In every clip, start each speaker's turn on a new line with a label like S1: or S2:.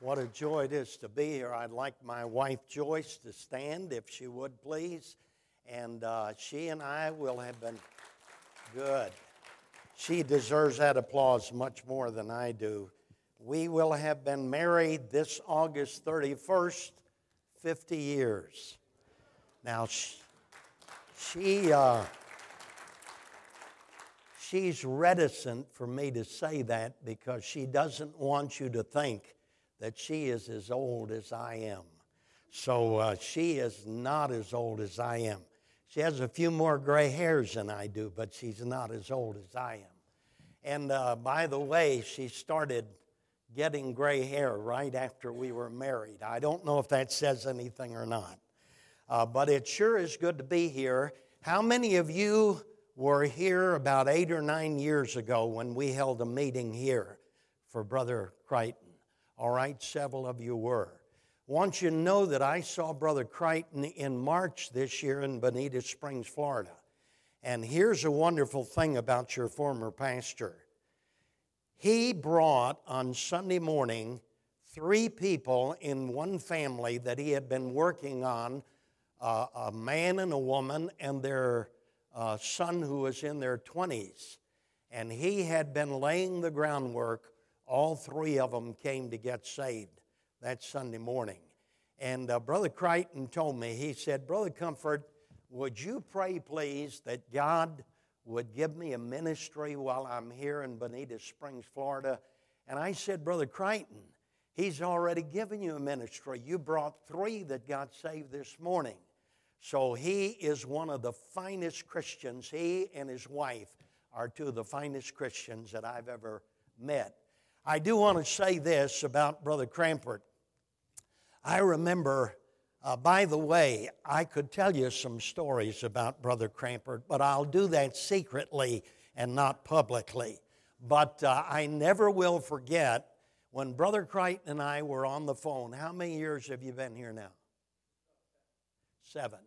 S1: What a joy it is to be here. I'd like my wife Joyce to stand, if she would please. And uh, she and I will have been good. She deserves that applause much more than I do. We will have been married this August 31st, 50 years. Now, she, she uh, she's reticent for me to say that because she doesn't want you to think that she is as old as I am. So uh, she is not as old as I am. She has a few more gray hairs than I do, but she's not as old as I am. And uh, by the way, she started getting gray hair right after we were married. I don't know if that says anything or not, uh, but it sure is good to be here. How many of you were here about eight or nine years ago when we held a meeting here for Brother Crichton? All right, several of you were. Want you to know that I saw Brother Crichton in March this year in Bonita Springs, Florida. And here's a wonderful thing about your former pastor. He brought on Sunday morning three people in one family that he had been working on uh, a man and a woman and their uh, son who was in their 20s. And he had been laying the groundwork all three of them came to get saved that Sunday morning. And uh, Brother Crichton told me, he said, Brother Comfort, would you pray, please, that God would give me a ministry while I'm here in Bonita Springs, Florida? And I said, Brother Crichton, He's already given you a ministry. You brought three that got saved this morning. So he is one of the finest Christians. He and his wife are two of the finest Christians that I've ever met. I do want to say this about Brother Crampert. I remember, uh, by the way, I could tell you some stories about Brother Crampert, but I'll do that secretly and not publicly. But uh, I never will forget when Brother Crichton and I were on the phone. How many years have you been here now? Seven.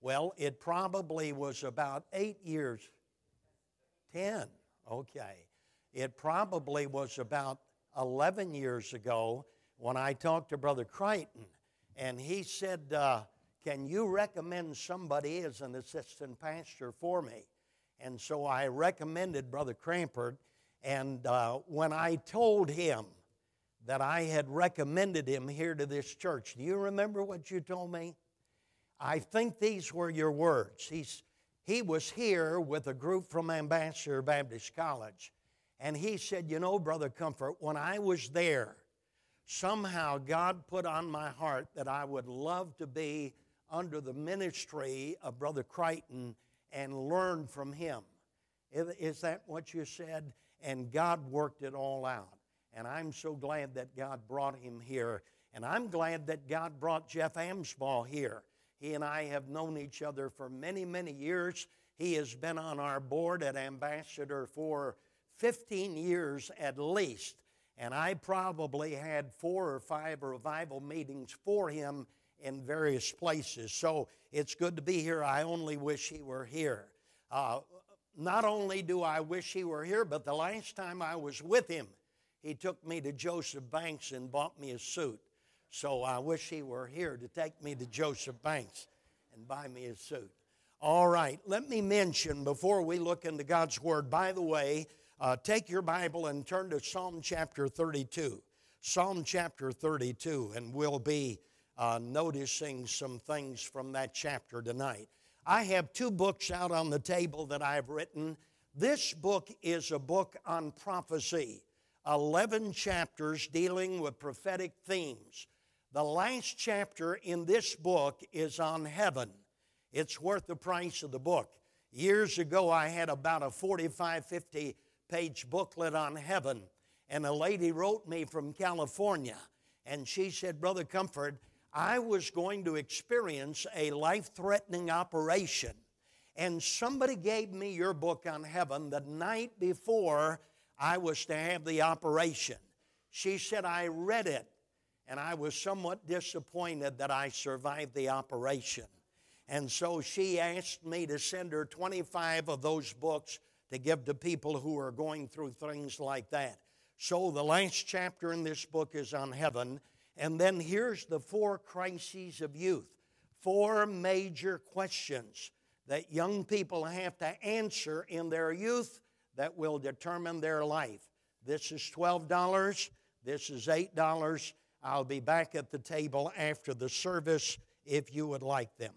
S1: Well, it probably was about eight years. Ten. Okay. It probably was about 11 years ago when I talked to Brother Crichton, and he said, uh, Can you recommend somebody as an assistant pastor for me? And so I recommended Brother Crampert, and uh, when I told him that I had recommended him here to this church, do you remember what you told me? I think these were your words. He's, he was here with a group from Ambassador Baptist College and he said, You know, Brother Comfort, when I was there, somehow God put on my heart that I would love to be under the ministry of Brother Crichton and learn from him. Is that what you said? And God worked it all out. And I'm so glad that God brought him here. And I'm glad that God brought Jeff Amsbaugh here. He and I have known each other for many, many years. He has been on our board at Ambassador for 15 years at least. And I probably had four or five revival meetings for him in various places. So it's good to be here. I only wish he were here. Uh, not only do I wish he were here, but the last time I was with him, he took me to Joseph Banks and bought me a suit. So I wish he were here to take me to Joseph Banks and buy me a suit. All right, let me mention before we look into God's Word, by the way, uh, take your Bible and turn to Psalm chapter 32. Psalm chapter 32, and we'll be uh, noticing some things from that chapter tonight. I have two books out on the table that I've written. This book is a book on prophecy, 11 chapters dealing with prophetic themes. The last chapter in this book is on heaven. It's worth the price of the book. Years ago, I had about a 45, 50 page booklet on heaven. And a lady wrote me from California, and she said, Brother Comfort, I was going to experience a life threatening operation. And somebody gave me your book on heaven the night before I was to have the operation. She said, I read it, and I was somewhat disappointed that I survived the operation. And so she asked me to send her 25 of those books to give to people who are going through things like that. So the last chapter in this book is on heaven. And then here's the four crises of youth four major questions that young people have to answer in their youth that will determine their life. This is $12. This is $8. I'll be back at the table after the service if you would like them.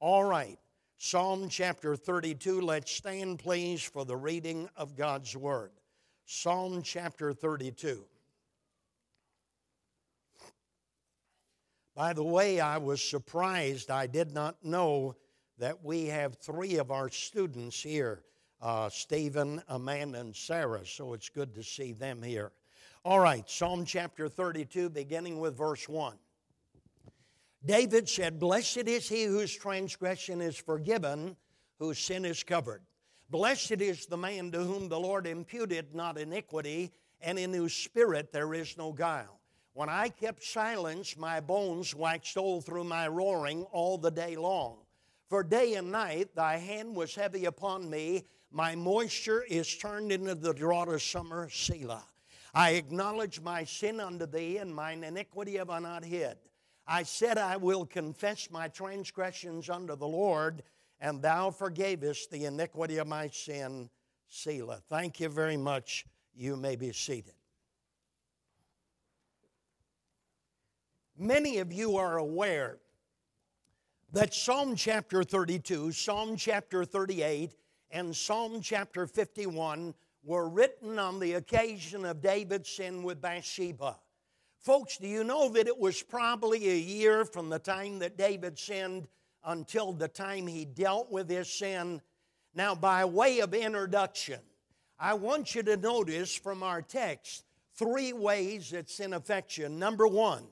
S1: All right, Psalm chapter 32. Let's stand, please, for the reading of God's Word. Psalm chapter 32. By the way, I was surprised. I did not know that we have three of our students here uh, Stephen, Amanda, and Sarah. So it's good to see them here. All right, Psalm chapter 32, beginning with verse 1. David said, Blessed is he whose transgression is forgiven, whose sin is covered. Blessed is the man to whom the Lord imputed not iniquity, and in whose spirit there is no guile. When I kept silence, my bones waxed old through my roaring all the day long. For day and night thy hand was heavy upon me, my moisture is turned into the drought of summer, Selah. I acknowledge my sin unto thee, and mine iniquity have I not hid. I said, I will confess my transgressions unto the Lord, and thou forgavest the iniquity of my sin, Selah. Thank you very much. You may be seated. Many of you are aware that Psalm chapter 32, Psalm chapter 38, and Psalm chapter 51 were written on the occasion of David's sin with Bathsheba. Folks, do you know that it was probably a year from the time that David sinned until the time he dealt with his sin? Now, by way of introduction, I want you to notice from our text three ways that sin affects you. Number one,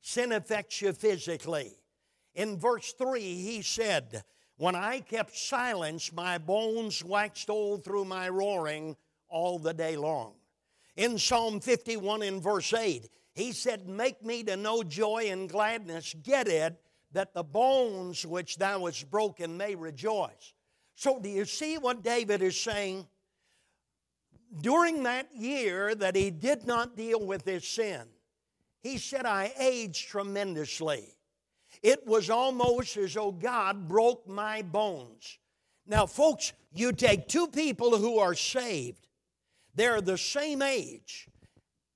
S1: sin affects you physically. In verse 3, he said, When I kept silence, my bones waxed old through my roaring all the day long. In Psalm 51, in verse 8, he said, Make me to know joy and gladness. Get it, that the bones which thou hast broken may rejoice. So, do you see what David is saying? During that year that he did not deal with his sin, he said, I aged tremendously. It was almost as though God broke my bones. Now, folks, you take two people who are saved, they're the same age.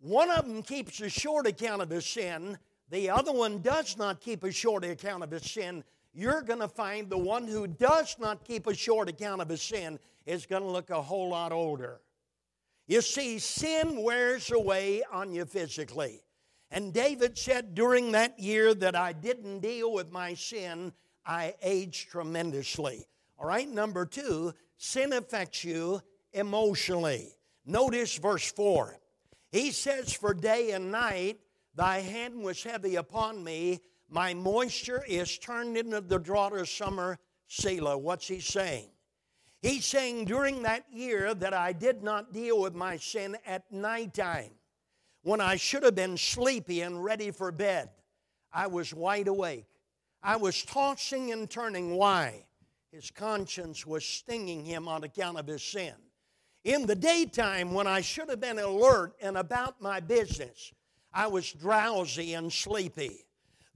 S1: One of them keeps a short account of his sin, the other one does not keep a short account of his sin. You're going to find the one who does not keep a short account of his sin is going to look a whole lot older. You see, sin wears away on you physically. And David said, During that year that I didn't deal with my sin, I aged tremendously. All right, number two, sin affects you emotionally. Notice verse 4. He says, For day and night thy hand was heavy upon me, my moisture is turned into the drought of summer, Selah. What's he saying? He's saying, During that year that I did not deal with my sin at nighttime, when I should have been sleepy and ready for bed, I was wide awake. I was tossing and turning. Why? His conscience was stinging him on account of his sin. In the daytime, when I should have been alert and about my business, I was drowsy and sleepy.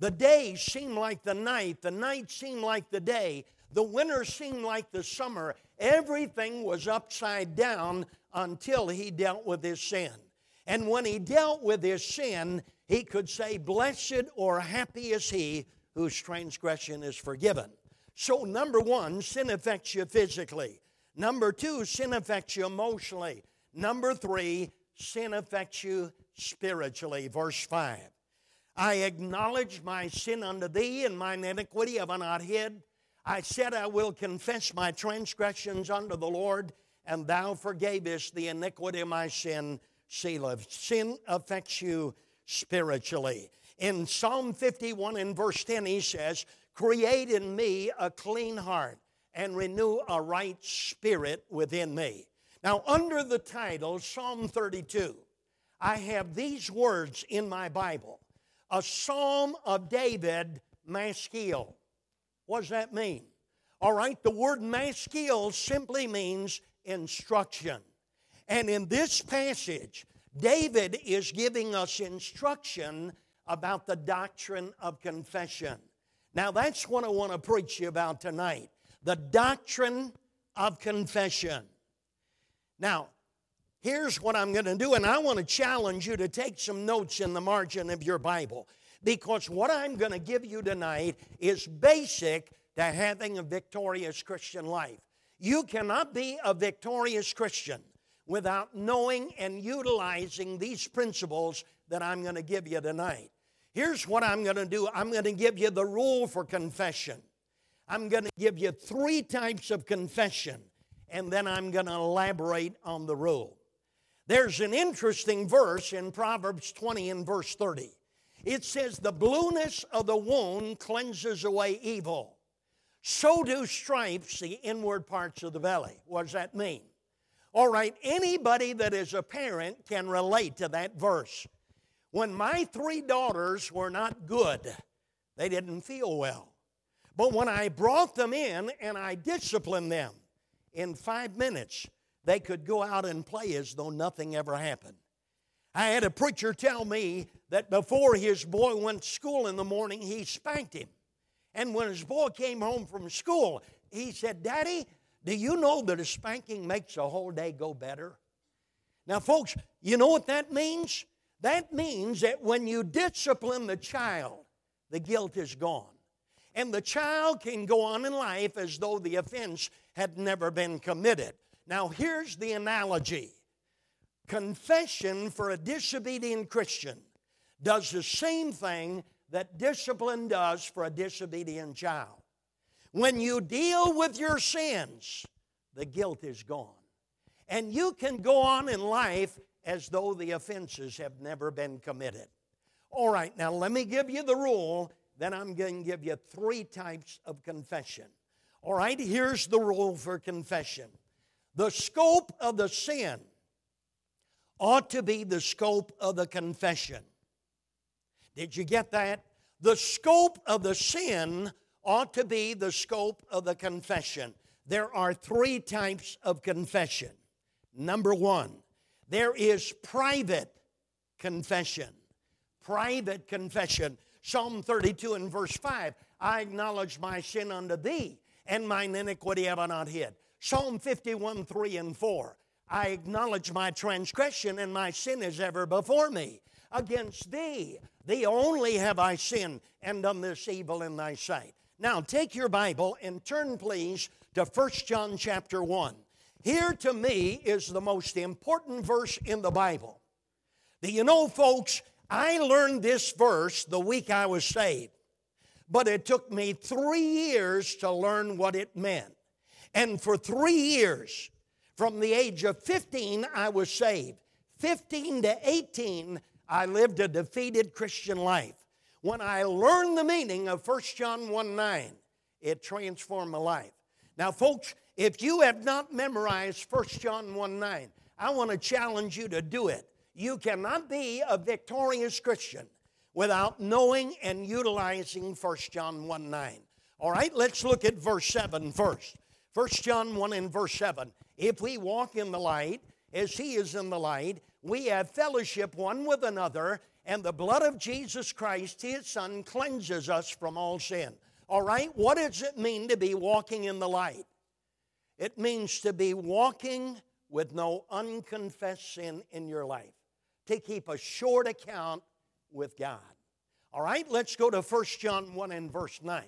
S1: The day seemed like the night, the night seemed like the day, the winter seemed like the summer. Everything was upside down until he dealt with his sin. And when he dealt with his sin, he could say, Blessed or happy is he whose transgression is forgiven. So, number one, sin affects you physically. Number two, sin affects you emotionally. Number three, sin affects you spiritually. Verse 5. I acknowledge my sin unto thee, and mine iniquity have I not hid. I said, I will confess my transgressions unto the Lord, and thou forgavest the iniquity of my sin Selah. Sin affects you spiritually. In Psalm 51 and verse 10, he says, Create in me a clean heart and renew a right spirit within me. Now, under the title Psalm 32, I have these words in my Bible a psalm of David Maskil. What does that mean? All right, the word Maskil simply means instruction. And in this passage, David is giving us instruction about the doctrine of confession. Now, that's what I want to preach you about tonight the doctrine of confession. Now, here's what I'm going to do, and I want to challenge you to take some notes in the margin of your Bible because what I'm going to give you tonight is basic to having a victorious Christian life. You cannot be a victorious Christian without knowing and utilizing these principles that I'm going to give you tonight. Here's what I'm going to do I'm going to give you the rule for confession. I'm going to give you three types of confession, and then I'm going to elaborate on the rule. There's an interesting verse in Proverbs 20 and verse 30. It says, The blueness of the wound cleanses away evil. So do stripes the inward parts of the belly. What does that mean? All right, anybody that is a parent can relate to that verse. When my three daughters were not good, they didn't feel well. But when I brought them in and I disciplined them, in five minutes, they could go out and play as though nothing ever happened. I had a preacher tell me that before his boy went to school in the morning, he spanked him. And when his boy came home from school, he said, Daddy, do you know that a spanking makes a whole day go better? Now, folks, you know what that means? That means that when you discipline the child, the guilt is gone. And the child can go on in life as though the offense had never been committed. Now, here's the analogy confession for a disobedient Christian does the same thing that discipline does for a disobedient child. When you deal with your sins, the guilt is gone. And you can go on in life as though the offenses have never been committed. All right, now let me give you the rule, then I'm going to give you three types of confession. All right, here's the rule for confession the scope of the sin ought to be the scope of the confession. Did you get that? The scope of the sin ought to be the scope of the confession. There are three types of confession. Number one, there is private confession. Private confession. Psalm 32 and verse 5 I acknowledge my sin unto thee, and mine iniquity have I not hid. Psalm 51 3 and 4 I acknowledge my transgression, and my sin is ever before me. Against thee, thee only have I sinned and done this evil in thy sight. Now take your Bible and turn, please, to 1 John chapter 1. Here to me is the most important verse in the Bible. Do you know, folks, I learned this verse the week I was saved, but it took me three years to learn what it meant. And for three years, from the age of 15, I was saved. 15 to 18, I lived a defeated Christian life. When I learned the meaning of 1 John 1 9, it transformed my life. Now, folks, if you have not memorized 1 John 1 9, I want to challenge you to do it. You cannot be a victorious Christian without knowing and utilizing 1 John 1 9. All right, let's look at verse 7 first. 1 John 1 and verse 7. If we walk in the light, as he is in the light, we have fellowship one with another, and the blood of Jesus Christ, his Son, cleanses us from all sin. All right, what does it mean to be walking in the light? It means to be walking with no unconfessed sin in your life, to keep a short account with God. All right, let's go to 1 John 1 and verse 9.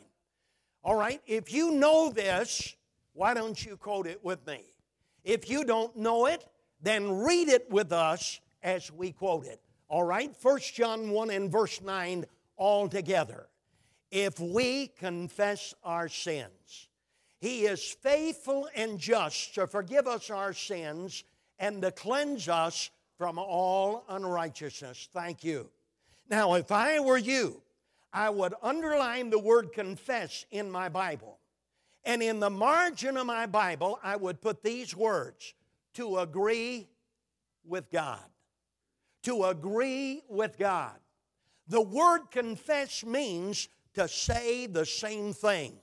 S1: All right, if you know this, why don't you quote it with me? If you don't know it, then read it with us as we quote it. All right, 1 John 1 and verse 9 all together. If we confess our sins, he is faithful and just to forgive us our sins and to cleanse us from all unrighteousness. Thank you. Now, if I were you, I would underline the word confess in my Bible. And in the margin of my Bible, I would put these words to agree with God. To agree with God. The word confess means to say the same thing.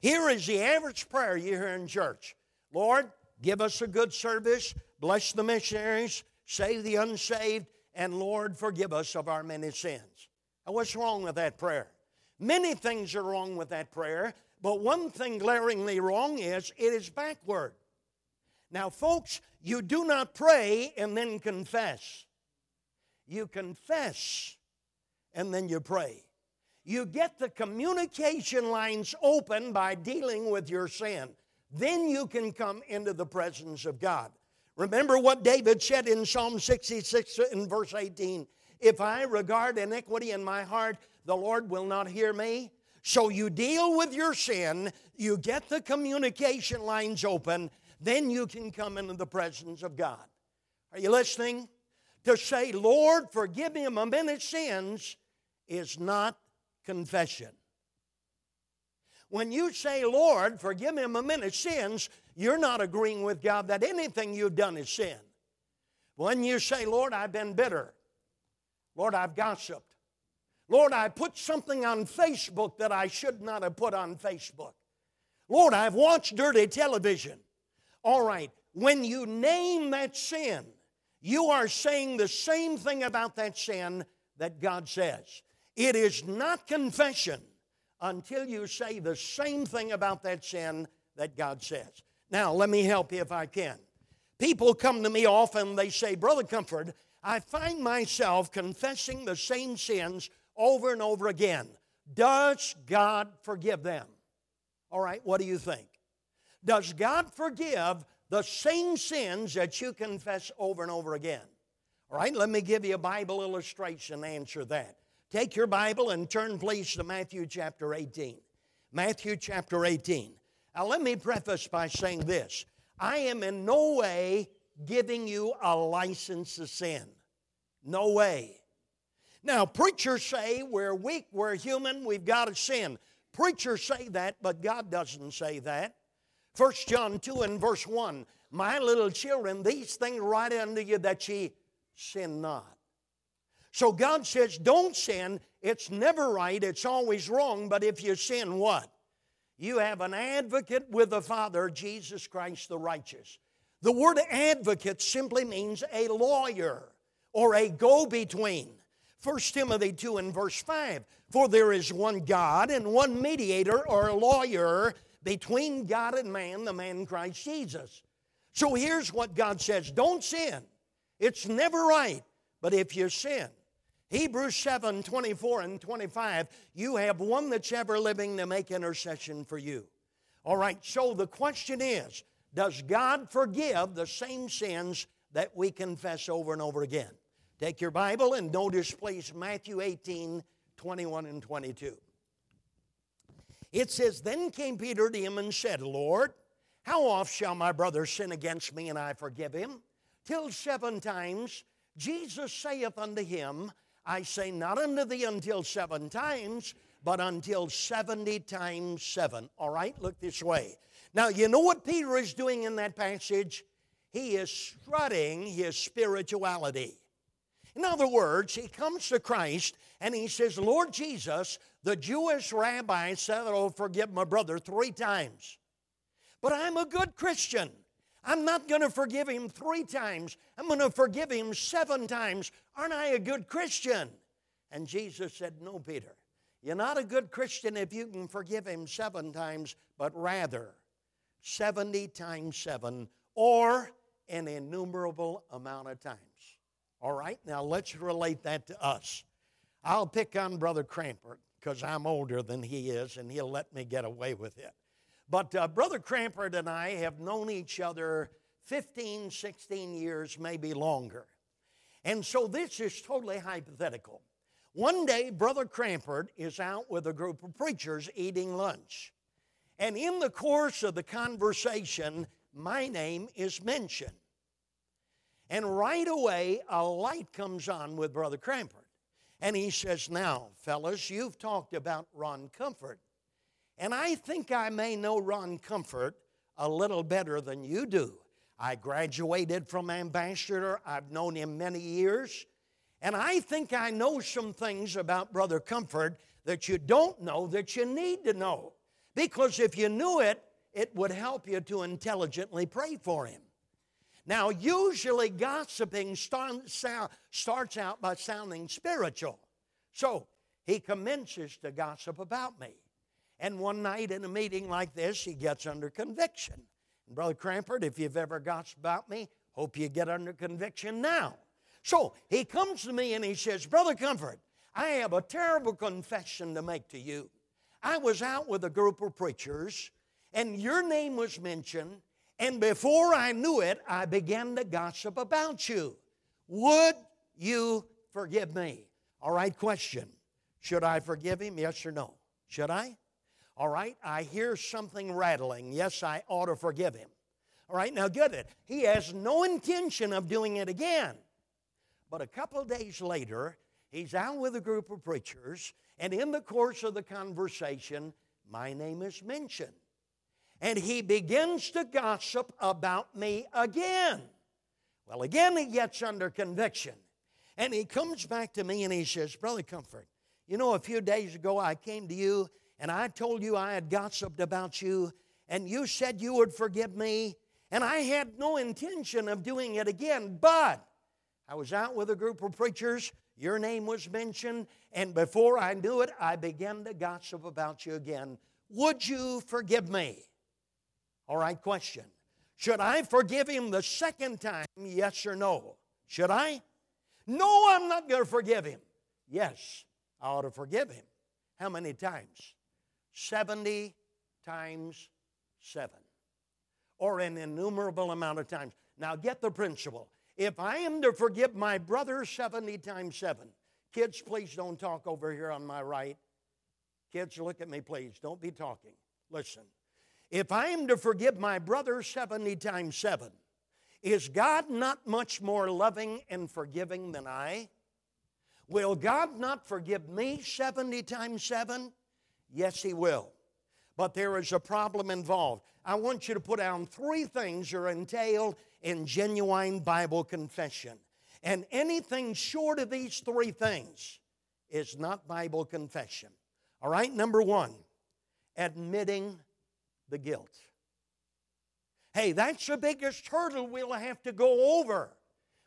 S1: Here is the average prayer you hear in church Lord, give us a good service, bless the missionaries, save the unsaved, and Lord, forgive us of our many sins. Now, what's wrong with that prayer? Many things are wrong with that prayer, but one thing glaringly wrong is it is backward. Now, folks, you do not pray and then confess. You confess and then you pray. You get the communication lines open by dealing with your sin. Then you can come into the presence of God. Remember what David said in Psalm 66 in verse 18 If I regard iniquity in my heart, the Lord will not hear me. So you deal with your sin, you get the communication lines open, then you can come into the presence of God. Are you listening? To say, Lord, forgive me of many sins is not confession. When you say, Lord, forgive me of many sins, you're not agreeing with God that anything you've done is sin. When you say, Lord, I've been bitter, Lord, I've gossiped, Lord, I put something on Facebook that I should not have put on Facebook. Lord, I've watched dirty television. All right, when you name that sin, you are saying the same thing about that sin that God says. It is not confession until you say the same thing about that sin that God says. Now, let me help you if I can. People come to me often, they say, Brother Comfort, I find myself confessing the same sins over and over again. Does God forgive them? All right, what do you think? Does God forgive the same sins that you confess over and over again? All right, let me give you a Bible illustration to answer that. Take your Bible and turn, please, to Matthew chapter 18. Matthew chapter 18. Now, let me preface by saying this I am in no way giving you a license to sin. No way. Now, preachers say we're weak, we're human, we've got to sin. Preachers say that, but God doesn't say that. 1 John 2 and verse 1 My little children, these things write unto you that ye sin not. So God says, don't sin. It's never right, it's always wrong, but if you sin, what? You have an advocate with the Father, Jesus Christ the righteous. The word advocate simply means a lawyer or a go between. 1 Timothy 2 and verse 5 For there is one God and one mediator or lawyer between God and man, the man Christ Jesus. So here's what God says don't sin. It's never right, but if you sin, Hebrews 7 24 and 25, you have one that's ever living to make intercession for you. All right, so the question is Does God forgive the same sins that we confess over and over again? Take your Bible and notice, please, Matthew 18, 21 and 22. It says, Then came Peter to him and said, Lord, how oft shall my brother sin against me and I forgive him? Till seven times. Jesus saith unto him, I say not unto thee until seven times, but until 70 times seven. All right, look this way. Now, you know what Peter is doing in that passage? He is strutting his spirituality. In other words, he comes to Christ and he says, Lord Jesus, the Jewish rabbi said, Oh, forgive my brother three times. But I'm a good Christian. I'm not going to forgive him three times. I'm going to forgive him seven times. Aren't I a good Christian? And Jesus said, No, Peter. You're not a good Christian if you can forgive him seven times, but rather 70 times seven or an innumerable amount of times. All right, now let's relate that to us. I'll pick on Brother Crampert because I'm older than he is and he'll let me get away with it. But uh, Brother Crampert and I have known each other 15, 16 years, maybe longer. And so this is totally hypothetical. One day, Brother Crampert is out with a group of preachers eating lunch. And in the course of the conversation, my name is mentioned. And right away, a light comes on with Brother Crampert. And he says, Now, fellas, you've talked about Ron Comfort. And I think I may know Ron Comfort a little better than you do. I graduated from ambassador, I've known him many years. And I think I know some things about Brother Comfort that you don't know that you need to know. Because if you knew it, it would help you to intelligently pray for him. Now, usually gossiping starts out by sounding spiritual. So he commences to gossip about me. And one night in a meeting like this, he gets under conviction. And Brother Crampert, if you've ever gossiped about me, hope you get under conviction now. So he comes to me and he says, Brother Comfort, I have a terrible confession to make to you. I was out with a group of preachers, and your name was mentioned, and before I knew it, I began to gossip about you. Would you forgive me? All right, question. Should I forgive him? Yes or no? Should I? All right, I hear something rattling. Yes, I ought to forgive him. All right, now get it. He has no intention of doing it again. But a couple of days later, he's out with a group of preachers, and in the course of the conversation, my name is mentioned and he begins to gossip about me again. Well, again, he gets under conviction. And he comes back to me and he says, Brother Comfort, you know, a few days ago I came to you and I told you I had gossiped about you, and you said you would forgive me, and I had no intention of doing it again, but I was out with a group of preachers, your name was mentioned, and before I knew it, I began to gossip about you again. Would you forgive me? All right, question. Should I forgive him the second time? Yes or no? Should I? No, I'm not going to forgive him. Yes, I ought to forgive him. How many times? 70 times 7. Or an innumerable amount of times. Now get the principle. If I am to forgive my brother 70 times 7, kids, please don't talk over here on my right. Kids, look at me, please. Don't be talking. Listen. If I am to forgive my brother 70 times 7, is God not much more loving and forgiving than I? Will God not forgive me 70 times 7? Yes, He will. But there is a problem involved. I want you to put down three things that are entailed in genuine Bible confession. And anything short of these three things is not Bible confession. All right, number one, admitting the guilt. Hey, that's the biggest hurdle we'll have to go over.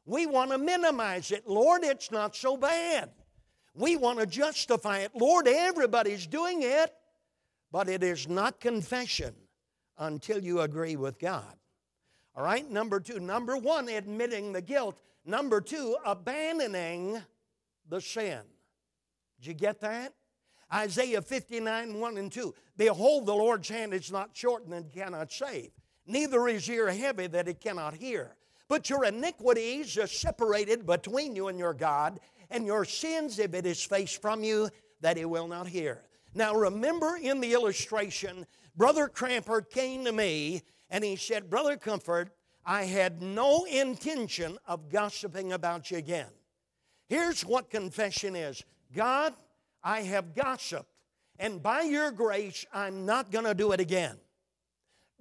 S1: We want to minimize it. Lord, it's not so bad. We want to justify it. Lord, everybody's doing it. But it is not confession until you agree with God. All right, number two. Number one, admitting the guilt. Number two, abandoning the sin. Did you get that? Isaiah 59, 1 and 2. Behold, the Lord's hand is not shortened and cannot save, neither is ear heavy that it cannot hear. But your iniquities are separated between you and your God, and your sins, if it is faced from you, that he will not hear. Now remember in the illustration, Brother Crampert came to me and he said, Brother Comfort, I had no intention of gossiping about you again. Here's what confession is God, I have gossiped, and by your grace, I'm not going to do it again.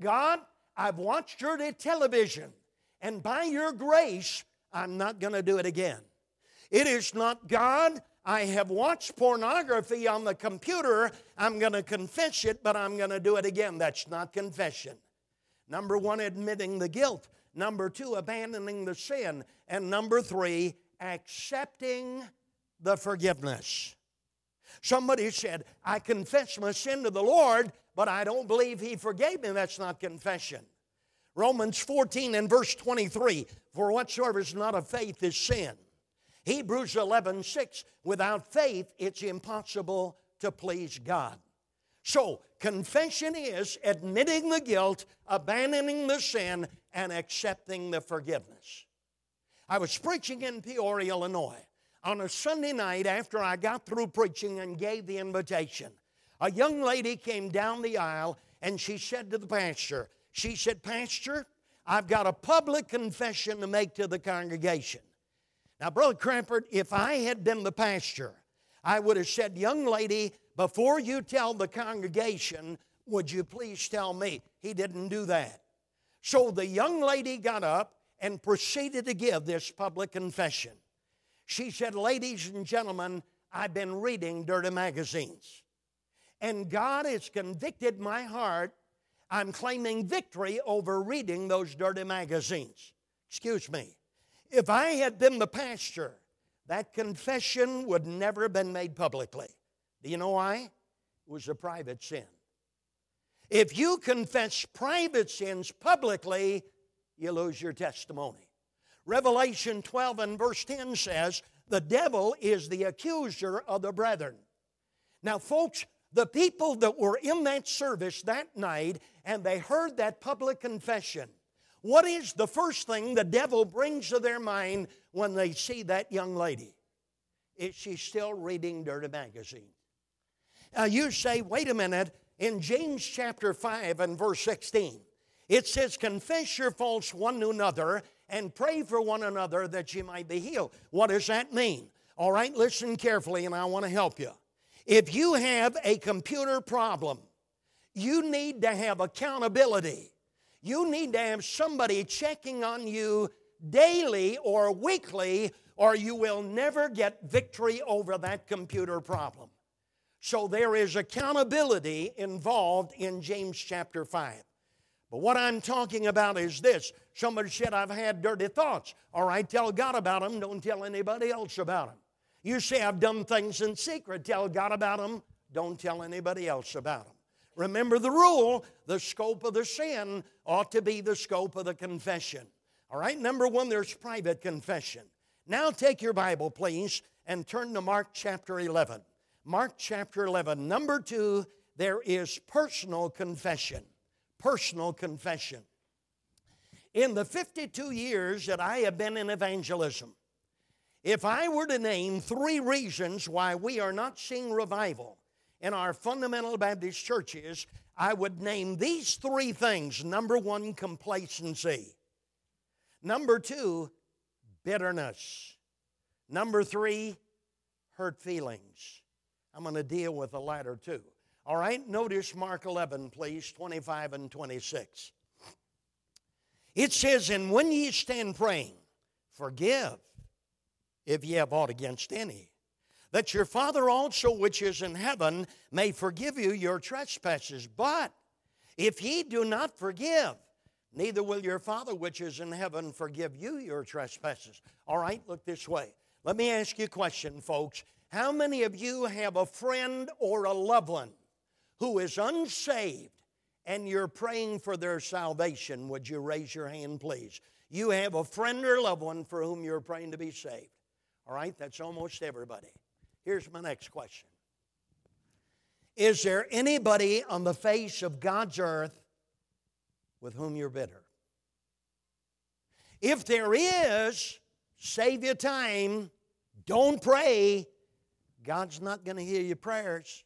S1: God, I've watched your television, and by your grace, I'm not going to do it again. It is not God, I have watched pornography on the computer, I'm going to confess it, but I'm going to do it again. That's not confession. Number one, admitting the guilt. Number two, abandoning the sin. And number three, accepting the forgiveness. Somebody said, I confess my sin to the Lord, but I don't believe He forgave me. That's not confession. Romans 14 and verse 23 For whatsoever is not of faith is sin. Hebrews 11 6 Without faith, it's impossible to please God. So, confession is admitting the guilt, abandoning the sin, and accepting the forgiveness. I was preaching in Peoria, Illinois on a Sunday night after I got through preaching and gave the invitation. A young lady came down the aisle and she said to the pastor, She said, Pastor, I've got a public confession to make to the congregation. Now, Brother Crampert, if I had been the pastor, I would have said, Young lady, before you tell the congregation, would you please tell me? He didn't do that. So the young lady got up and proceeded to give this public confession. She said, Ladies and gentlemen, I've been reading dirty magazines. And God has convicted my heart. I'm claiming victory over reading those dirty magazines. excuse me, if I had been the pastor, that confession would never have been made publicly. Do you know why? It was a private sin. If you confess private sins publicly, you lose your testimony. Revelation 12 and verse 10 says, The devil is the accuser of the brethren. Now, folks, the people that were in that service that night and they heard that public confession, what is the first thing the devil brings to their mind when they see that young lady? Is she still reading Dirty Magazine? Now you say, wait a minute, in James chapter 5 and verse 16, it says, Confess your faults one to another and pray for one another that you might be healed. What does that mean? All right, listen carefully, and I want to help you. If you have a computer problem, you need to have accountability. You need to have somebody checking on you daily or weekly, or you will never get victory over that computer problem. So there is accountability involved in James chapter 5. But what I'm talking about is this. Somebody said, I've had dirty thoughts. All right, tell God about them. Don't tell anybody else about them. You say, I've done things in secret. Tell God about them. Don't tell anybody else about them. Remember the rule the scope of the sin ought to be the scope of the confession. All right, number one, there's private confession. Now take your Bible, please, and turn to Mark chapter 11. Mark chapter 11. Number two, there is personal confession personal confession. In the 52 years that I have been in evangelism, if I were to name three reasons why we are not seeing revival in our fundamental Baptist churches, I would name these three things. Number one, complacency. Number two, bitterness. Number three, hurt feelings. I'm going to deal with the latter two. All right, notice Mark 11, please, 25 and 26. It says, And when ye stand praying, forgive if ye have aught against any, that your Father also which is in heaven may forgive you your trespasses. But if ye do not forgive, neither will your Father which is in heaven forgive you your trespasses. All right, look this way. Let me ask you a question, folks. How many of you have a friend or a loved one who is unsaved and you're praying for their salvation, would you raise your hand, please? You have a friend or loved one for whom you're praying to be saved. All right, that's almost everybody. Here's my next question Is there anybody on the face of God's earth with whom you're bitter? If there is, save your time. Don't pray. God's not going to hear your prayers.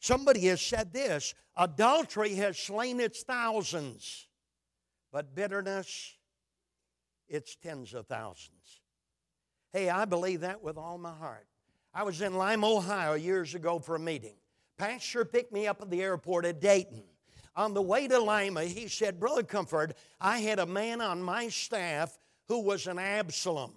S1: Somebody has said this adultery has slain its thousands, but bitterness, its tens of thousands. Hey, I believe that with all my heart. I was in Lima, Ohio years ago for a meeting. Pastor picked me up at the airport at Dayton. On the way to Lima, he said, Brother Comfort, I had a man on my staff who was an Absalom.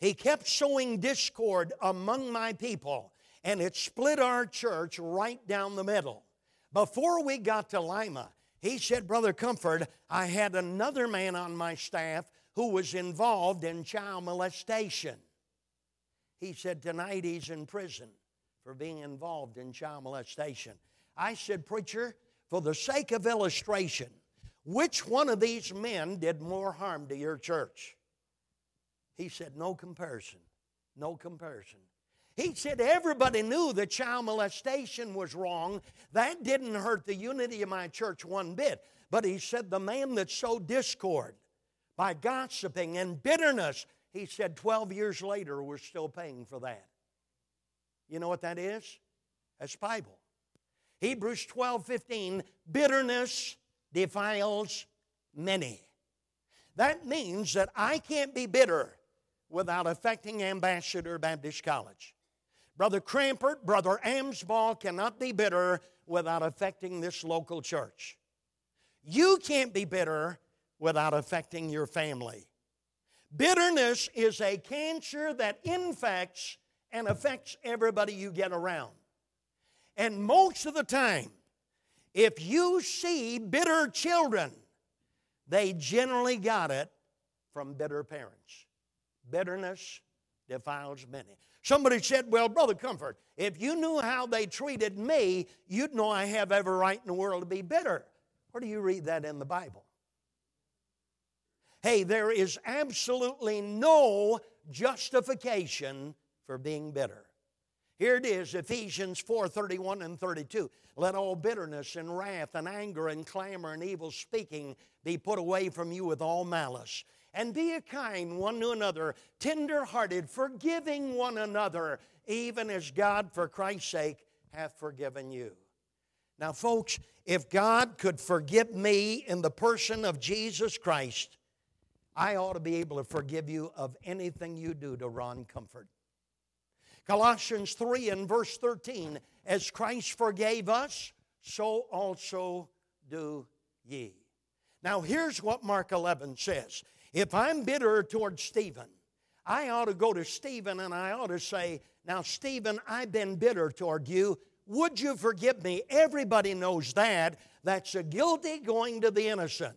S1: He kept sowing discord among my people and it split our church right down the middle. Before we got to Lima, he said, Brother Comfort, I had another man on my staff who was involved in child molestation. He said, Tonight he's in prison for being involved in child molestation. I said, Preacher, for the sake of illustration, which one of these men did more harm to your church? He said, No comparison. No comparison. He said everybody knew that child molestation was wrong. That didn't hurt the unity of my church one bit. But he said the man that sowed discord by gossiping and bitterness, he said 12 years later we're still paying for that. You know what that is? That's Bible. Hebrews 12 15, bitterness defiles many. That means that I can't be bitter without affecting Ambassador Baptist College. Brother Crampert, Brother Amsbaugh cannot be bitter without affecting this local church. You can't be bitter without affecting your family. Bitterness is a cancer that infects and affects everybody you get around. And most of the time, if you see bitter children, they generally got it from bitter parents. Bitterness defiles many. Somebody said, Well, Brother Comfort, if you knew how they treated me, you'd know I have every right in the world to be bitter. Where do you read that in the Bible? Hey, there is absolutely no justification for being bitter. Here it is, Ephesians 4 31 and 32. Let all bitterness and wrath and anger and clamor and evil speaking be put away from you with all malice. And be a kind one to another, tender hearted, forgiving one another, even as God, for Christ's sake, hath forgiven you. Now, folks, if God could forgive me in the person of Jesus Christ, I ought to be able to forgive you of anything you do to Ron Comfort. Colossians 3 and verse 13 As Christ forgave us, so also do ye. Now, here's what Mark 11 says If I'm bitter toward Stephen, I ought to go to Stephen and I ought to say, Now, Stephen, I've been bitter toward you. Would you forgive me? Everybody knows that. That's a guilty going to the innocent.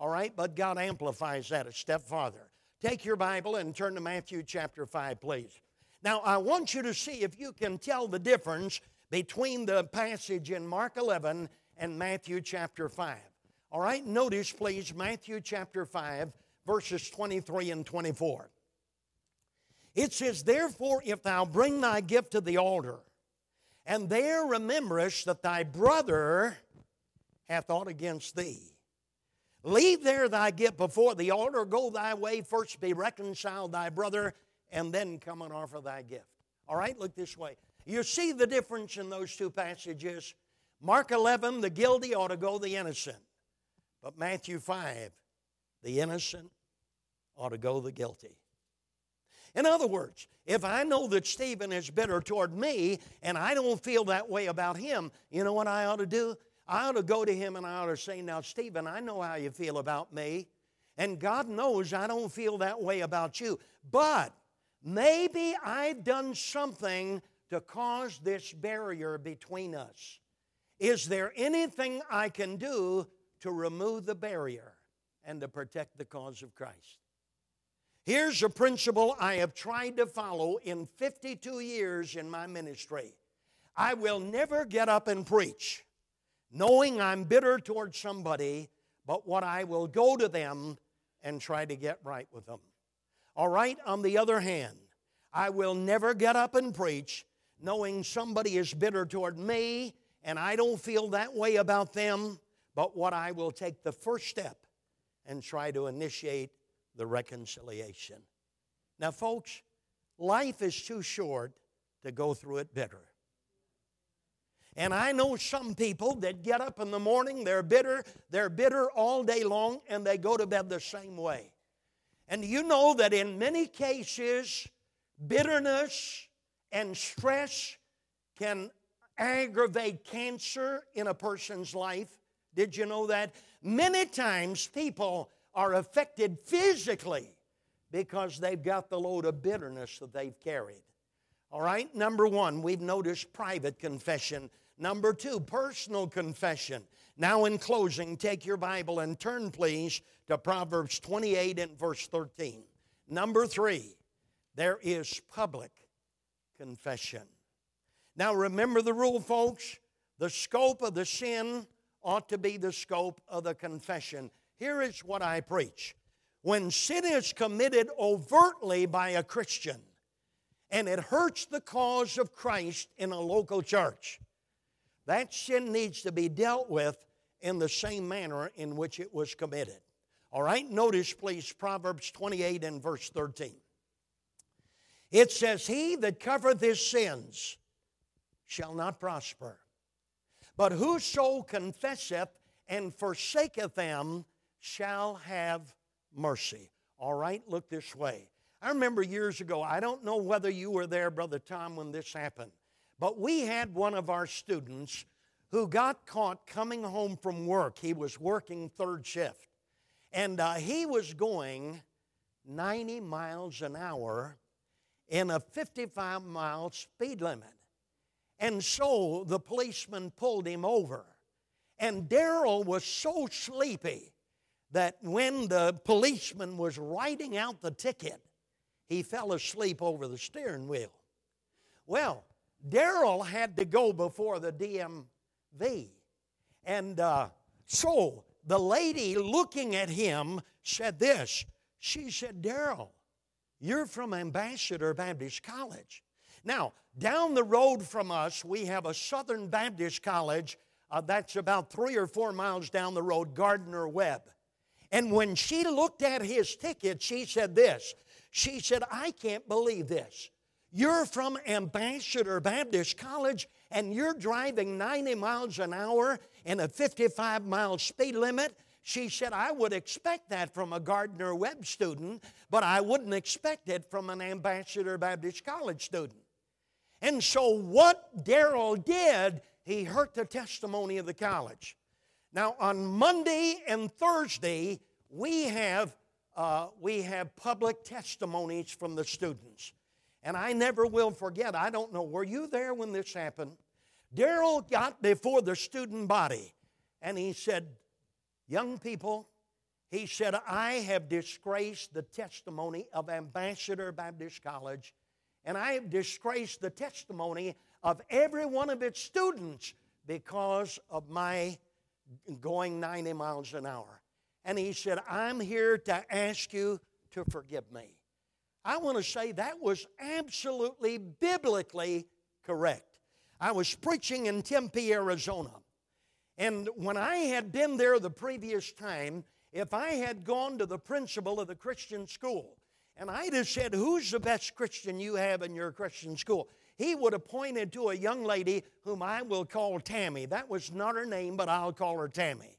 S1: All right, but God amplifies that a step farther. Take your Bible and turn to Matthew chapter 5, please. Now, I want you to see if you can tell the difference between the passage in Mark 11 and Matthew chapter 5. All right, notice, please, Matthew chapter 5, verses 23 and 24. It says, Therefore, if thou bring thy gift to the altar, and there rememberest that thy brother hath aught against thee, leave there thy gift before the altar, go thy way, first be reconciled thy brother, and then come and offer thy gift. All right, look this way. You see the difference in those two passages. Mark 11, the guilty ought to go the innocent. But Matthew 5, the innocent ought to go the guilty. In other words, if I know that Stephen is bitter toward me and I don't feel that way about him, you know what I ought to do? I ought to go to him and I ought to say, Now, Stephen, I know how you feel about me, and God knows I don't feel that way about you. But Maybe I've done something to cause this barrier between us. Is there anything I can do to remove the barrier and to protect the cause of Christ? Here's a principle I have tried to follow in 52 years in my ministry. I will never get up and preach knowing I'm bitter toward somebody, but what I will go to them and try to get right with them. All right, on the other hand, I will never get up and preach knowing somebody is bitter toward me and I don't feel that way about them, but what I will take the first step and try to initiate the reconciliation. Now, folks, life is too short to go through it bitter. And I know some people that get up in the morning, they're bitter, they're bitter all day long, and they go to bed the same way. And you know that in many cases, bitterness and stress can aggravate cancer in a person's life. Did you know that? Many times people are affected physically because they've got the load of bitterness that they've carried. All right, number one, we've noticed private confession. Number two, personal confession. Now, in closing, take your Bible and turn, please, to Proverbs 28 and verse 13. Number three, there is public confession. Now, remember the rule, folks. The scope of the sin ought to be the scope of the confession. Here is what I preach. When sin is committed overtly by a Christian and it hurts the cause of Christ in a local church, that sin needs to be dealt with in the same manner in which it was committed. All right, notice please Proverbs 28 and verse 13. It says, He that covereth his sins shall not prosper, but whoso confesseth and forsaketh them shall have mercy. All right, look this way. I remember years ago, I don't know whether you were there, Brother Tom, when this happened. But we had one of our students who got caught coming home from work. He was working third shift. And uh, he was going 90 miles an hour in a 55 mile speed limit. And so the policeman pulled him over. And Daryl was so sleepy that when the policeman was writing out the ticket, he fell asleep over the steering wheel. Well, Daryl had to go before the DMV. And uh, so the lady looking at him said this. She said, Daryl, you're from Ambassador Baptist College. Now, down the road from us, we have a Southern Baptist College uh, that's about three or four miles down the road, Gardner Webb. And when she looked at his ticket, she said this. She said, I can't believe this. You're from Ambassador Baptist College and you're driving 90 miles an hour in a 55 mile speed limit. She said, I would expect that from a Gardner Webb student, but I wouldn't expect it from an Ambassador Baptist College student. And so, what Daryl did, he hurt the testimony of the college. Now, on Monday and Thursday, we have, uh, we have public testimonies from the students. And I never will forget, I don't know, were you there when this happened? Daryl got before the student body and he said, Young people, he said, I have disgraced the testimony of Ambassador Baptist College, and I have disgraced the testimony of every one of its students because of my going 90 miles an hour. And he said, I'm here to ask you to forgive me. I want to say that was absolutely biblically correct. I was preaching in Tempe, Arizona. And when I had been there the previous time, if I had gone to the principal of the Christian school and I'd have said, Who's the best Christian you have in your Christian school? He would have pointed to a young lady whom I will call Tammy. That was not her name, but I'll call her Tammy.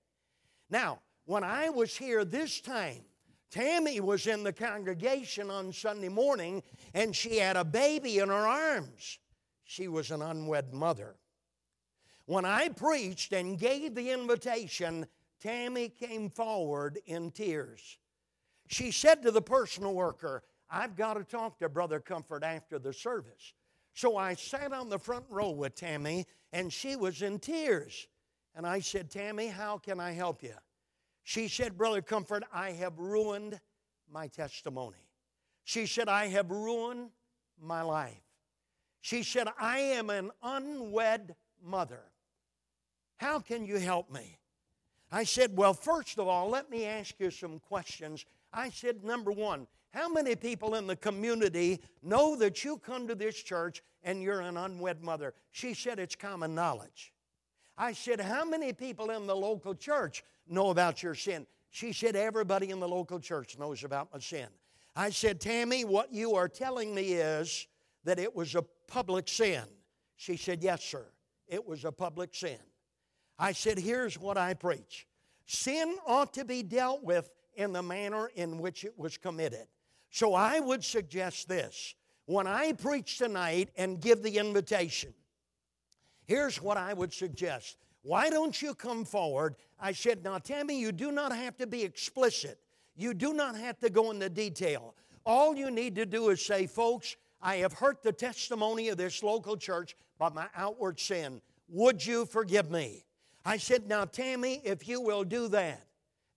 S1: Now, when I was here this time, Tammy was in the congregation on Sunday morning and she had a baby in her arms. She was an unwed mother. When I preached and gave the invitation, Tammy came forward in tears. She said to the personal worker, I've got to talk to Brother Comfort after the service. So I sat on the front row with Tammy, and she was in tears. And I said, Tammy, how can I help you? She said, Brother Comfort, I have ruined my testimony. She said, I have ruined my life. She said, I am an unwed mother. How can you help me? I said, Well, first of all, let me ask you some questions. I said, Number one, how many people in the community know that you come to this church and you're an unwed mother? She said, It's common knowledge. I said, How many people in the local church know about your sin? She said, Everybody in the local church knows about my sin. I said, Tammy, what you are telling me is that it was a public sin. She said, Yes, sir, it was a public sin. I said, Here's what I preach sin ought to be dealt with in the manner in which it was committed. So I would suggest this when I preach tonight and give the invitation, here's what I would suggest. Why don't you come forward? I said, Now, Tammy, you do not have to be explicit. You do not have to go into detail. All you need to do is say, Folks, I have hurt the testimony of this local church by my outward sin. Would you forgive me? I said, Now, Tammy, if you will do that,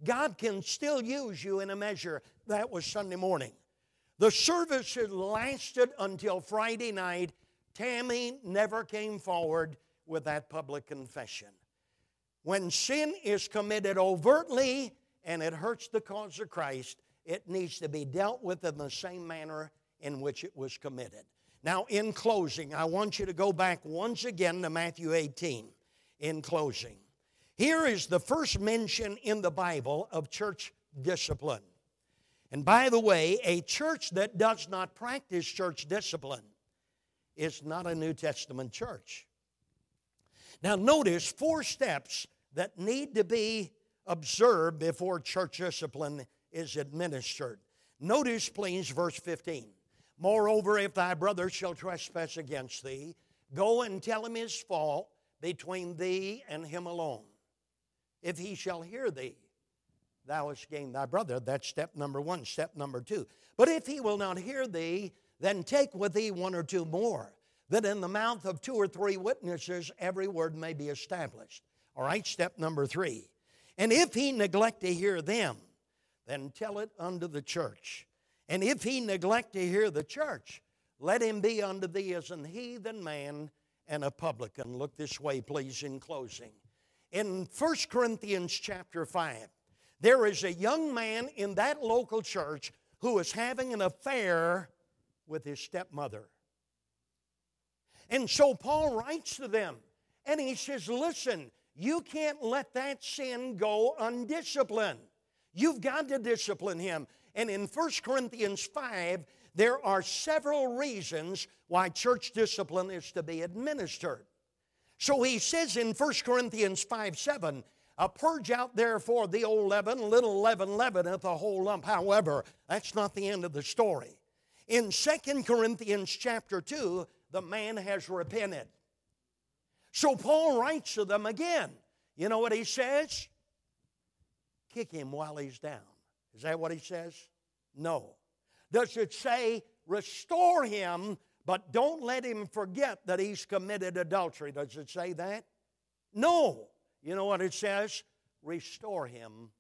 S1: God can still use you in a measure. That was Sunday morning. The service had lasted until Friday night. Tammy never came forward with that public confession. When sin is committed overtly and it hurts the cause of Christ, it needs to be dealt with in the same manner in which it was committed. Now, in closing, I want you to go back once again to Matthew 18. In closing, here is the first mention in the Bible of church discipline. And by the way, a church that does not practice church discipline is not a New Testament church. Now, notice four steps that need to be observed before church discipline is administered. Notice, please, verse 15. Moreover, if thy brother shall trespass against thee, go and tell him his fault between thee and him alone. If he shall hear thee, thou hast gained thy brother. That's step number one. Step number two. But if he will not hear thee, then take with thee one or two more, that in the mouth of two or three witnesses every word may be established. All right, step number three. And if he neglect to hear them, then tell it unto the church. And if he neglect to hear the church, let him be unto thee as an heathen man and a publican. Look this way, please, in closing. In 1 Corinthians chapter 5, there is a young man in that local church who is having an affair with his stepmother. And so Paul writes to them and he says, Listen, you can't let that sin go undisciplined. You've got to discipline him. And in 1 Corinthians 5, there are several reasons why church discipline is to be administered. So he says in 1 Corinthians 5 7, a purge out therefore the old leaven, little leaven leaveneth the whole lump. However, that's not the end of the story. In 2 Corinthians chapter 2, the man has repented. So Paul writes to them again. You know what he says? Kick him while he's down. Is that what he says? No. Does it say restore him, but don't let him forget that he's committed adultery? Does it say that? No. You know what it says? Restore him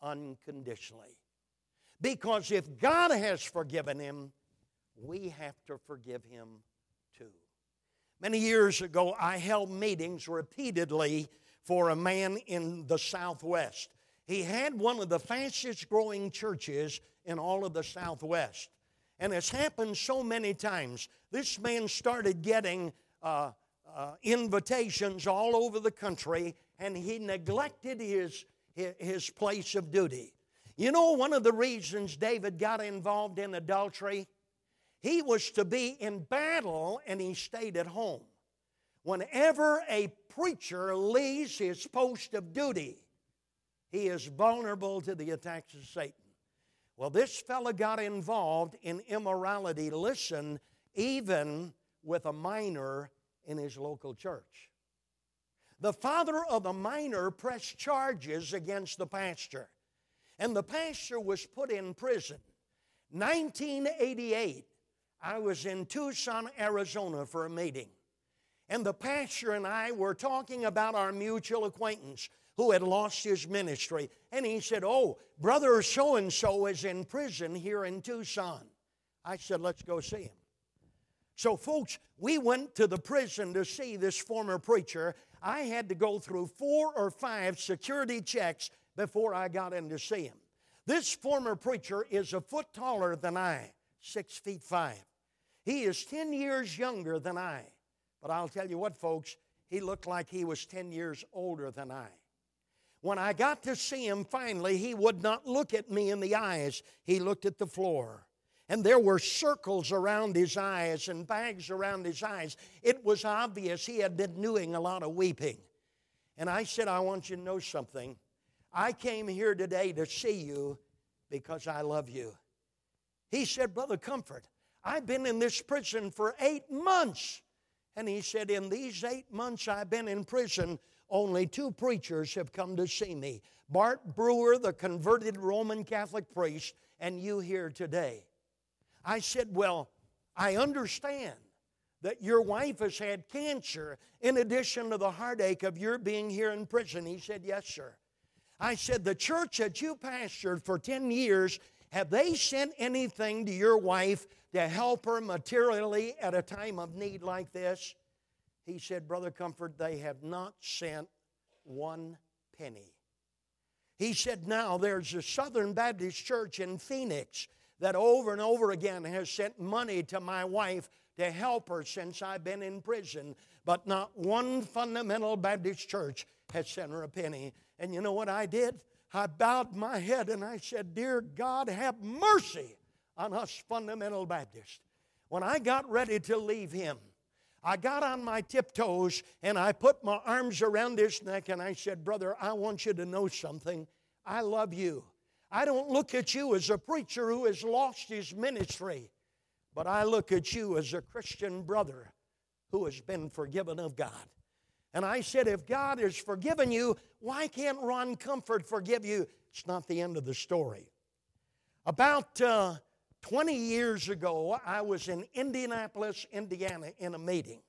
S1: unconditionally. Because if God has forgiven him, we have to forgive him. Many years ago, I held meetings repeatedly for a man in the Southwest. He had one of the fastest growing churches in all of the Southwest. And it's happened so many times. This man started getting uh, uh, invitations all over the country, and he neglected his, his place of duty. You know, one of the reasons David got involved in adultery? He was to be in battle and he stayed at home. Whenever a preacher leaves his post of duty, he is vulnerable to the attacks of Satan. Well, this fellow got involved in immorality, listen, even with a minor in his local church. The father of the minor pressed charges against the pastor, and the pastor was put in prison. 1988, I was in Tucson, Arizona for a meeting, and the pastor and I were talking about our mutual acquaintance who had lost his ministry. And he said, Oh, brother so and so is in prison here in Tucson. I said, Let's go see him. So, folks, we went to the prison to see this former preacher. I had to go through four or five security checks before I got in to see him. This former preacher is a foot taller than I, six feet five. He is 10 years younger than I. But I'll tell you what, folks, he looked like he was 10 years older than I. When I got to see him finally, he would not look at me in the eyes, he looked at the floor. And there were circles around his eyes and bags around his eyes. It was obvious he had been doing a lot of weeping. And I said, I want you to know something. I came here today to see you because I love you. He said, Brother Comfort, I've been in this prison for eight months. And he said, In these eight months I've been in prison, only two preachers have come to see me Bart Brewer, the converted Roman Catholic priest, and you here today. I said, Well, I understand that your wife has had cancer in addition to the heartache of your being here in prison. He said, Yes, sir. I said, The church that you pastored for 10 years, have they sent anything to your wife to help her materially at a time of need like this? He said, Brother Comfort, they have not sent one penny. He said, Now there's a Southern Baptist church in Phoenix that over and over again has sent money to my wife to help her since I've been in prison, but not one fundamental Baptist church has sent her a penny. And you know what I did? I bowed my head and I said, Dear God, have mercy on us fundamental Baptists. When I got ready to leave him, I got on my tiptoes and I put my arms around his neck and I said, Brother, I want you to know something. I love you. I don't look at you as a preacher who has lost his ministry, but I look at you as a Christian brother who has been forgiven of God. And I said, if God has forgiven you, why can't Ron Comfort forgive you? It's not the end of the story. About uh, 20 years ago, I was in Indianapolis, Indiana, in a meeting.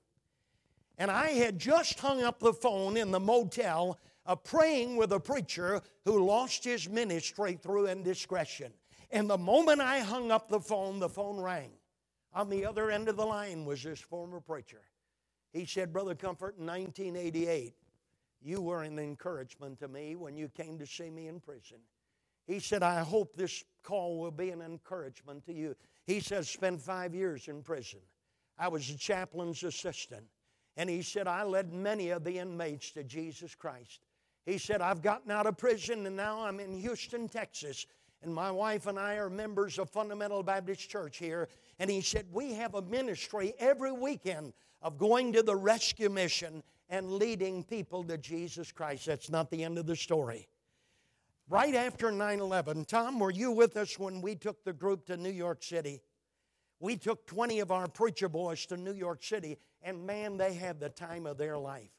S1: And I had just hung up the phone in the motel of praying with a preacher who lost his ministry through indiscretion. And the moment I hung up the phone, the phone rang. On the other end of the line was this former preacher. He said, Brother Comfort, in 1988, you were an encouragement to me when you came to see me in prison. He said, I hope this call will be an encouragement to you. He said, spent five years in prison. I was a chaplain's assistant. And he said, I led many of the inmates to Jesus Christ. He said, I've gotten out of prison and now I'm in Houston, Texas. And my wife and I are members of Fundamental Baptist Church here. And he said, We have a ministry every weekend of going to the rescue mission and leading people to Jesus Christ. That's not the end of the story. Right after 9 11, Tom, were you with us when we took the group to New York City? We took 20 of our preacher boys to New York City, and man, they had the time of their life.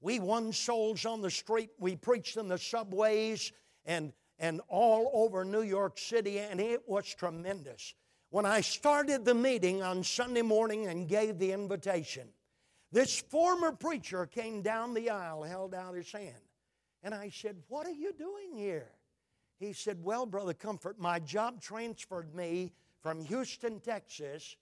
S1: We won souls on the street, we preached in the subways and, and all over New York City, and it was tremendous. When I started the meeting on Sunday morning and gave the invitation, this former preacher came down the aisle, held out his hand. And I said, What are you doing here? He said, Well, Brother Comfort, my job transferred me from Houston, Texas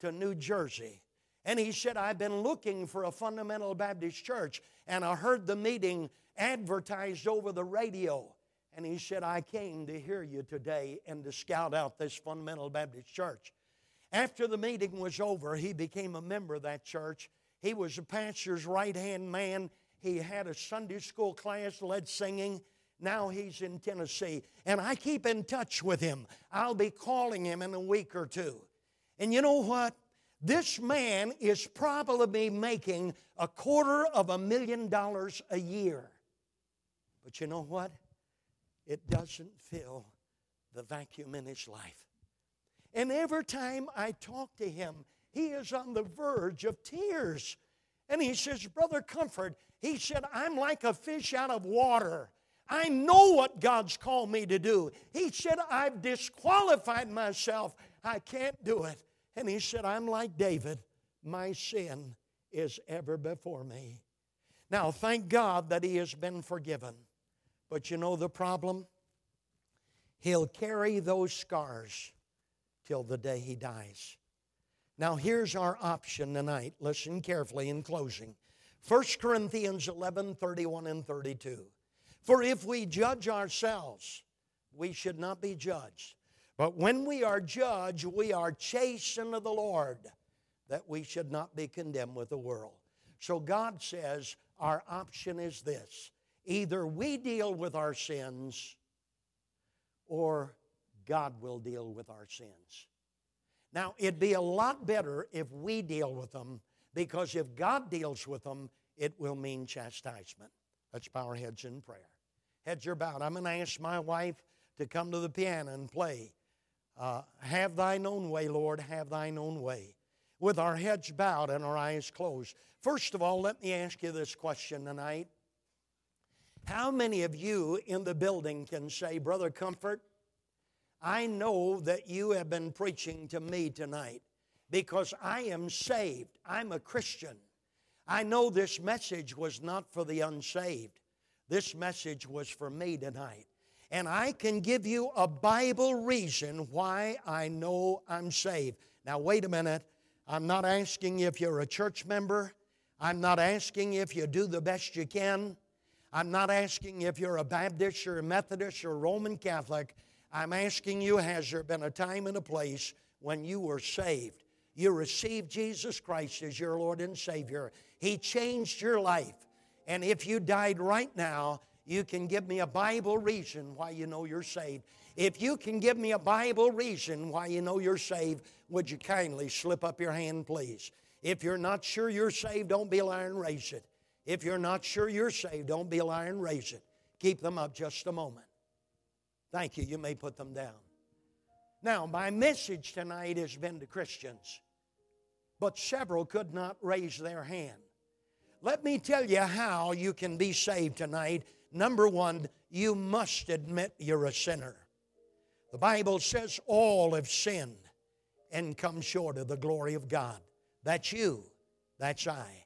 S1: to New Jersey. And he said, I've been looking for a fundamental Baptist church, and I heard the meeting advertised over the radio. And he said, I came to hear you today and to scout out this fundamental Baptist church. After the meeting was over, he became a member of that church. He was the pastor's right hand man. He had a Sunday school class, led singing. Now he's in Tennessee. And I keep in touch with him. I'll be calling him in a week or two. And you know what? This man is probably making a quarter of a million dollars a year. But you know what? It doesn't fill the vacuum in his life. And every time I talk to him, he is on the verge of tears. And he says, Brother Comfort, he said, I'm like a fish out of water. I know what God's called me to do. He said, I've disqualified myself. I can't do it. And he said, I'm like David. My sin is ever before me. Now, thank God that he has been forgiven. But you know the problem? He'll carry those scars till the day he dies. Now, here's our option tonight. Listen carefully in closing 1 Corinthians 11 31 and 32. For if we judge ourselves, we should not be judged. But when we are judged, we are chastened of the Lord, that we should not be condemned with the world. So God says our option is this either we deal with our sins or God will deal with our sins. Now, it'd be a lot better if we deal with them because if God deals with them, it will mean chastisement. Let's bow our heads in prayer. Heads are bowed. I'm going to ask my wife to come to the piano and play. Uh, have thine own way, Lord, have thine own way. With our heads bowed and our eyes closed. First of all, let me ask you this question tonight. How many of you in the building can say, Brother Comfort, I know that you have been preaching to me tonight because I am saved. I'm a Christian. I know this message was not for the unsaved. This message was for me tonight. And I can give you a Bible reason why I know I'm saved. Now, wait a minute. I'm not asking if you're a church member. I'm not asking if you do the best you can. I'm not asking if you're a Baptist or a Methodist or a Roman Catholic. I'm asking you, has there been a time and a place when you were saved? You received Jesus Christ as your Lord and Savior. He changed your life. And if you died right now, you can give me a Bible reason why you know you're saved. If you can give me a Bible reason why you know you're saved, would you kindly slip up your hand, please? If you're not sure you're saved, don't be and raise it. If you're not sure you're saved, don't be a liar and raise it. Keep them up just a moment. Thank you. You may put them down. Now, my message tonight has been to Christians, but several could not raise their hand. Let me tell you how you can be saved tonight. Number one, you must admit you're a sinner. The Bible says all have sinned and come short of the glory of God. That's you. That's I.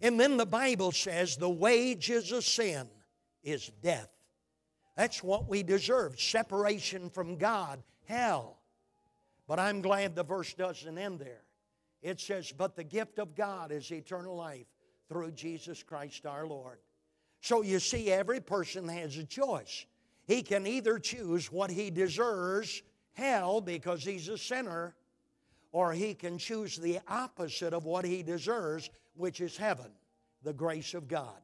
S1: And then the Bible says the wages of sin is death. That's what we deserve separation from God, hell. But I'm glad the verse doesn't end there. It says, But the gift of God is eternal life through Jesus Christ our Lord. So you see, every person has a choice. He can either choose what he deserves, hell, because he's a sinner, or he can choose the opposite of what he deserves, which is heaven, the grace of God.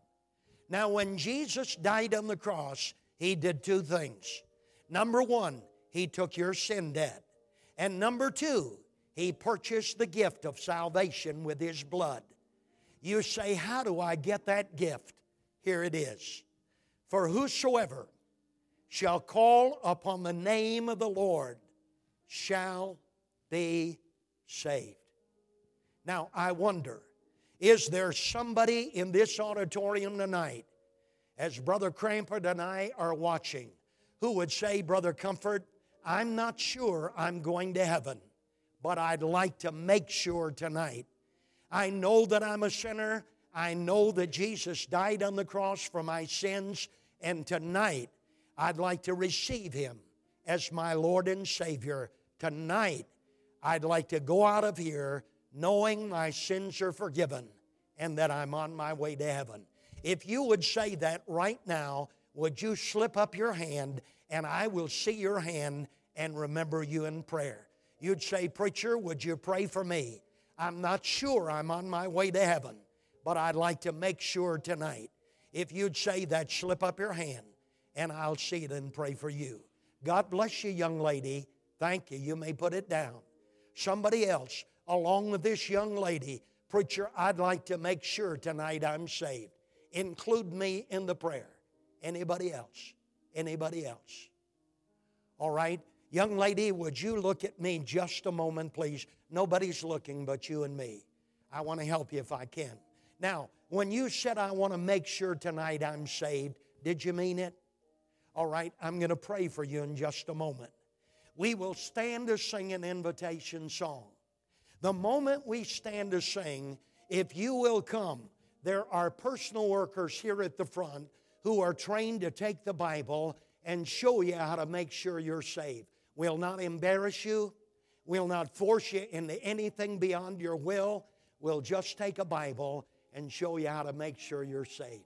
S1: Now, when Jesus died on the cross, he did two things. Number one, he took your sin debt. And number two, he purchased the gift of salvation with his blood. You say, How do I get that gift? Here it is. For whosoever shall call upon the name of the Lord shall be saved. Now, I wonder, is there somebody in this auditorium tonight, as Brother Crampert and I are watching, who would say, Brother Comfort, I'm not sure I'm going to heaven, but I'd like to make sure tonight. I know that I'm a sinner. I know that Jesus died on the cross for my sins, and tonight I'd like to receive Him as my Lord and Savior. Tonight, I'd like to go out of here knowing my sins are forgiven and that I'm on my way to heaven. If you would say that right now, would you slip up your hand and I will see your hand and remember you in prayer? You'd say, Preacher, would you pray for me? I'm not sure I'm on my way to heaven, but I'd like to make sure tonight. If you'd say that, slip up your hand and I'll see it and pray for you. God bless you, young lady. Thank you. You may put it down. Somebody else, along with this young lady, preacher, I'd like to make sure tonight I'm saved. Include me in the prayer. Anybody else? Anybody else? All right. Young lady, would you look at me just a moment, please? Nobody's looking but you and me. I want to help you if I can. Now, when you said, I want to make sure tonight I'm saved, did you mean it? All right, I'm going to pray for you in just a moment. We will stand to sing an invitation song. The moment we stand to sing, if you will come, there are personal workers here at the front who are trained to take the Bible and show you how to make sure you're saved. We'll not embarrass you. We'll not force you into anything beyond your will. We'll just take a Bible and show you how to make sure you're saved.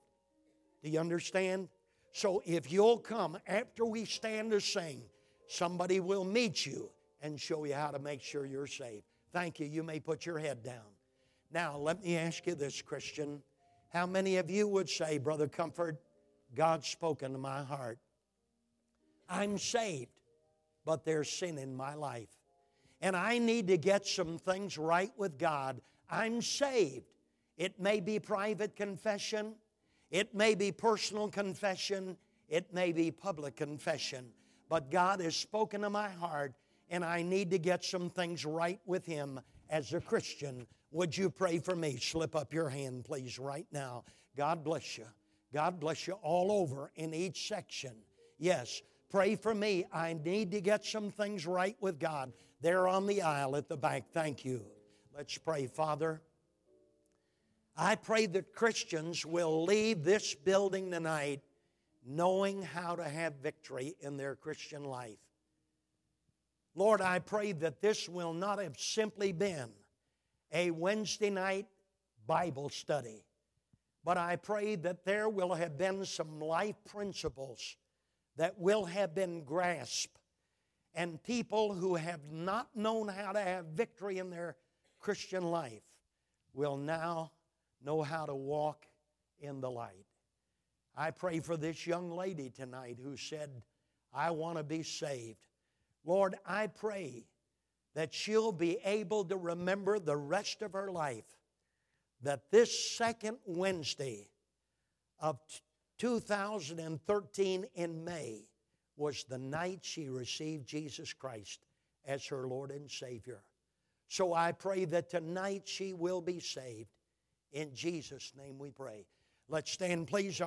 S1: Do you understand? So if you'll come after we stand to sing, somebody will meet you and show you how to make sure you're saved. Thank you. You may put your head down. Now, let me ask you this, Christian. How many of you would say, Brother Comfort, God's spoken to my heart? I'm saved, but there's sin in my life. And I need to get some things right with God. I'm saved. It may be private confession, it may be personal confession, it may be public confession, but God has spoken to my heart, and I need to get some things right with Him as a Christian. Would you pray for me? Slip up your hand, please, right now. God bless you. God bless you all over in each section. Yes, pray for me. I need to get some things right with God. There on the aisle at the back. Thank you. Let's pray, Father. I pray that Christians will leave this building tonight knowing how to have victory in their Christian life. Lord, I pray that this will not have simply been a Wednesday night Bible study, but I pray that there will have been some life principles that will have been grasped, and people who have not known how to have victory in their Christian life will now know how to walk in the light. I pray for this young lady tonight who said, I want to be saved. Lord, I pray that she'll be able to remember the rest of her life that this second Wednesday of 2013 in May was the night she received Jesus Christ as her Lord and Savior. So I pray that tonight she will be saved in Jesus' name we pray. Let's stand, please.